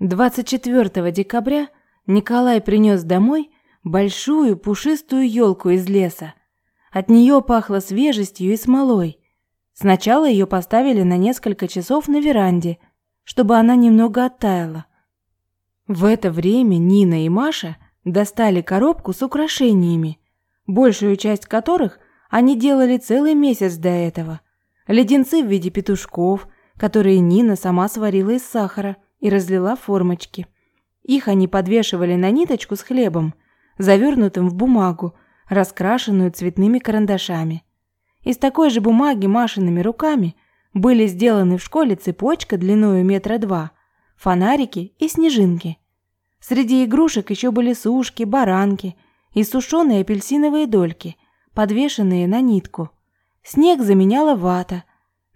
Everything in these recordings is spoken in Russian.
24 декабря Николай принес домой большую пушистую елку из леса. От нее пахло свежестью и смолой. Сначала ее поставили на несколько часов на веранде, чтобы она немного оттаяла. В это время Нина и Маша достали коробку с украшениями, большую часть которых они делали целый месяц до этого. Леденцы в виде петушков, которые Нина сама сварила из сахара – и разлила формочки. Их они подвешивали на ниточку с хлебом, завернутым в бумагу, раскрашенную цветными карандашами. Из такой же бумаги Машиными руками были сделаны в школе цепочка длиной метра два, фонарики и снежинки. Среди игрушек еще были сушки, баранки и сушеные апельсиновые дольки, подвешенные на нитку. Снег заменяла вата,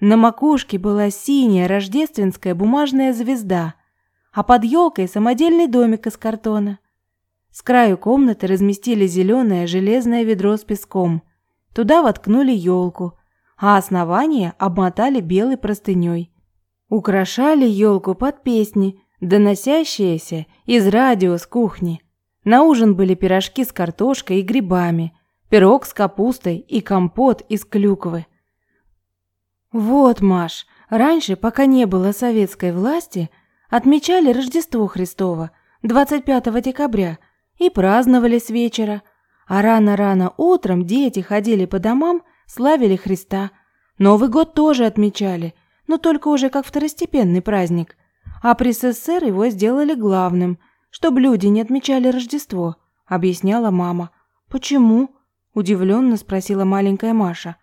на макушке была синяя рождественская бумажная звезда, а под елкой самодельный домик из картона. С краю комнаты разместили зеленое железное ведро с песком. Туда воткнули елку, а основание обмотали белой простыней. Украшали елку под песни, доносящиеся из радио с кухни. На ужин были пирожки с картошкой и грибами, пирог с капустой и компот из клюквы. Вот, Маш, раньше, пока не было советской власти, отмечали Рождество Христово 25 декабря и праздновали с вечера. А рано-рано утром дети ходили по домам, славили Христа. Новый год тоже отмечали, но только уже как второстепенный праздник. А при СССР его сделали главным, чтобы люди не отмечали Рождество, объясняла мама. Почему? удивленно спросила маленькая Маша.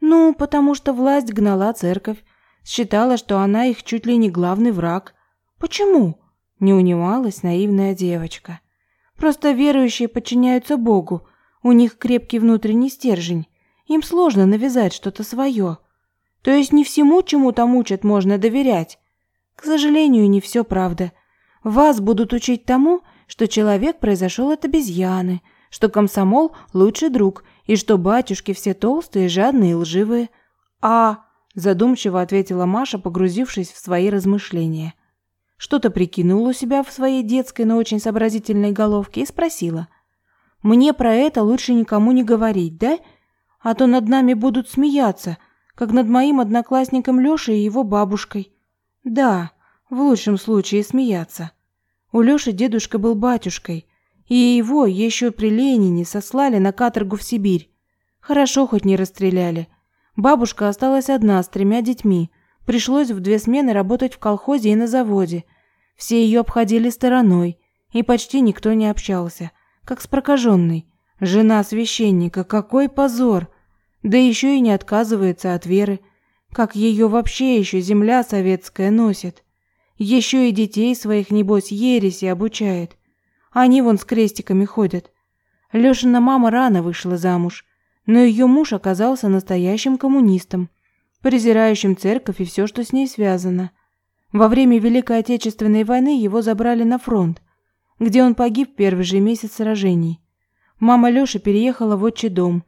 Ну, потому что власть гнала церковь, считала, что она их чуть ли не главный враг. Почему? Не унималась наивная девочка. Просто верующие подчиняются Богу, у них крепкий внутренний стержень. Им сложно навязать что-то свое. То есть не всему, чему там учат, можно доверять. К сожалению, не все правда. Вас будут учить тому, что человек произошел от обезьяны, что комсомол лучший друг и что батюшки все толстые, жадные и лживые. А, задумчиво ответила Маша, погрузившись в свои размышления. Что-то прикинула у себя в своей детской, но очень сообразительной головке и спросила: "Мне про это лучше никому не говорить, да? А то над нами будут смеяться, как над моим одноклассником Лёшей и его бабушкой". Да, в лучшем случае смеяться. У Лёши дедушка был батюшкой, и его еще при Ленине сослали на каторгу в Сибирь. Хорошо хоть не расстреляли. Бабушка осталась одна с тремя детьми. Пришлось в две смены работать в колхозе и на заводе. Все ее обходили стороной, и почти никто не общался, как с прокаженной. Жена священника, какой позор! Да еще и не отказывается от веры. Как ее вообще еще земля советская носит? Еще и детей своих, небось, ереси обучает. Они вон с крестиками ходят. Лёшина мама рано вышла замуж, но ее муж оказался настоящим коммунистом, презирающим церковь и все, что с ней связано. Во время Великой Отечественной войны его забрали на фронт, где он погиб в первый же месяц сражений. Мама Лёши переехала в отчий дом,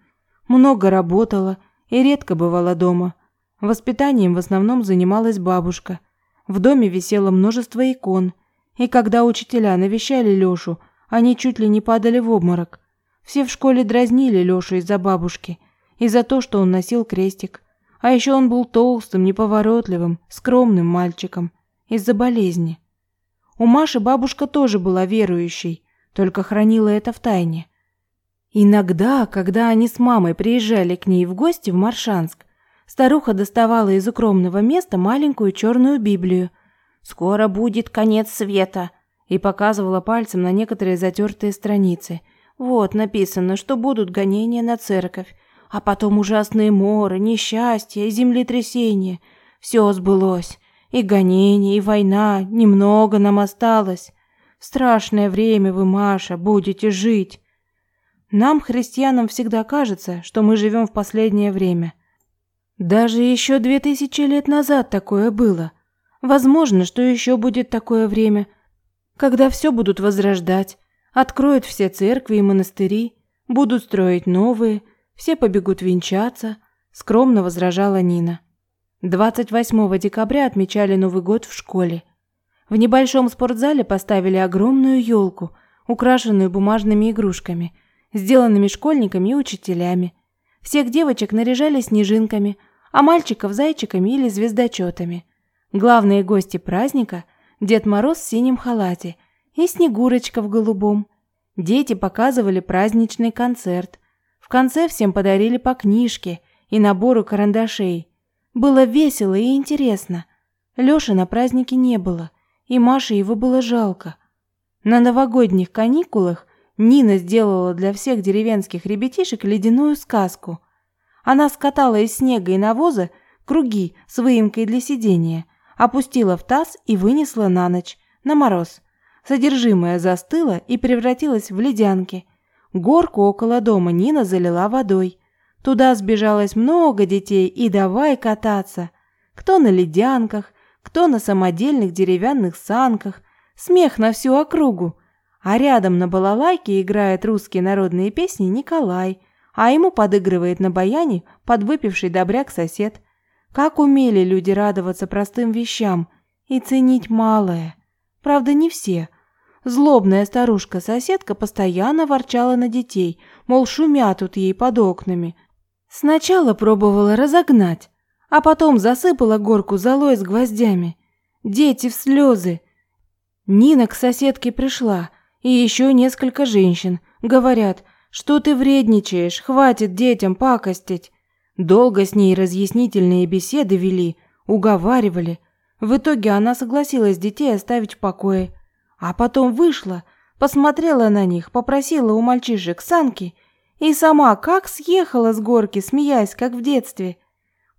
много работала и редко бывала дома. Воспитанием в основном занималась бабушка. В доме висело множество икон, и когда учителя навещали Лёшу, они чуть ли не падали в обморок. Все в школе дразнили Лёшу из-за бабушки и за то, что он носил крестик. А еще он был толстым, неповоротливым, скромным мальчиком из-за болезни. У Маши бабушка тоже была верующей, только хранила это в тайне. Иногда, когда они с мамой приезжали к ней в гости в Маршанск, старуха доставала из укромного места маленькую черную Библию Скоро будет конец света, и показывала пальцем на некоторые затертые страницы. Вот написано, что будут гонения на церковь, а потом ужасные моры, несчастья и землетрясения. Все сбылось. И гонения, и война, немного нам осталось. В страшное время вы, Маша, будете жить. Нам, христианам, всегда кажется, что мы живем в последнее время. Даже еще две тысячи лет назад такое было – Возможно, что еще будет такое время, когда все будут возрождать, откроют все церкви и монастыри, будут строить новые, все побегут венчаться, скромно возражала Нина. 28 декабря отмечали Новый год в школе. В небольшом спортзале поставили огромную елку, украшенную бумажными игрушками, сделанными школьниками и учителями. Всех девочек наряжали снежинками, а мальчиков – зайчиками или звездочетами. Главные гости праздника – Дед Мороз в синем халате и Снегурочка в голубом. Дети показывали праздничный концерт. Конце всем подарили по книжке и набору карандашей. Было весело и интересно. Лёши на празднике не было, и Маше его было жалко. На новогодних каникулах Нина сделала для всех деревенских ребятишек ледяную сказку. Она скатала из снега и навоза круги с выемкой для сидения, опустила в таз и вынесла на ночь, на мороз. Содержимое застыло и превратилось в ледянки. Горку около дома Нина залила водой. Туда сбежалось много детей и давай кататься. Кто на ледянках, кто на самодельных деревянных санках. Смех на всю округу. А рядом на балалайке играет русские народные песни Николай, а ему подыгрывает на баяне подвыпивший добряк-сосед. Как умели люди радоваться простым вещам и ценить малое. Правда, не все. Злобная старушка-соседка постоянно ворчала на детей, мол, шумят тут ей под окнами. Сначала пробовала разогнать, а потом засыпала горку золой с гвоздями. Дети в слезы. Нина к соседке пришла – и еще несколько женщин. Говорят, что ты вредничаешь, хватит детям пакостить. Долго с ней разъяснительные беседы вели, уговаривали. В итоге она согласилась детей оставить в покое. А потом вышла, посмотрела на них, попросила у мальчишек санки и сама как съехала с горки, смеясь, как в детстве.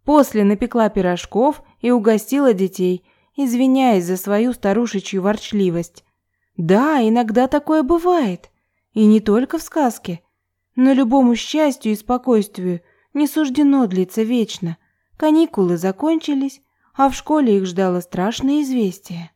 После напекла пирожков и угостила детей, извиняясь за свою старушечью ворчливость. Да, иногда такое бывает. И не только в сказке. Но любому счастью и спокойствию не суждено длиться вечно. Каникулы закончились, а в школе их ждало страшное известие.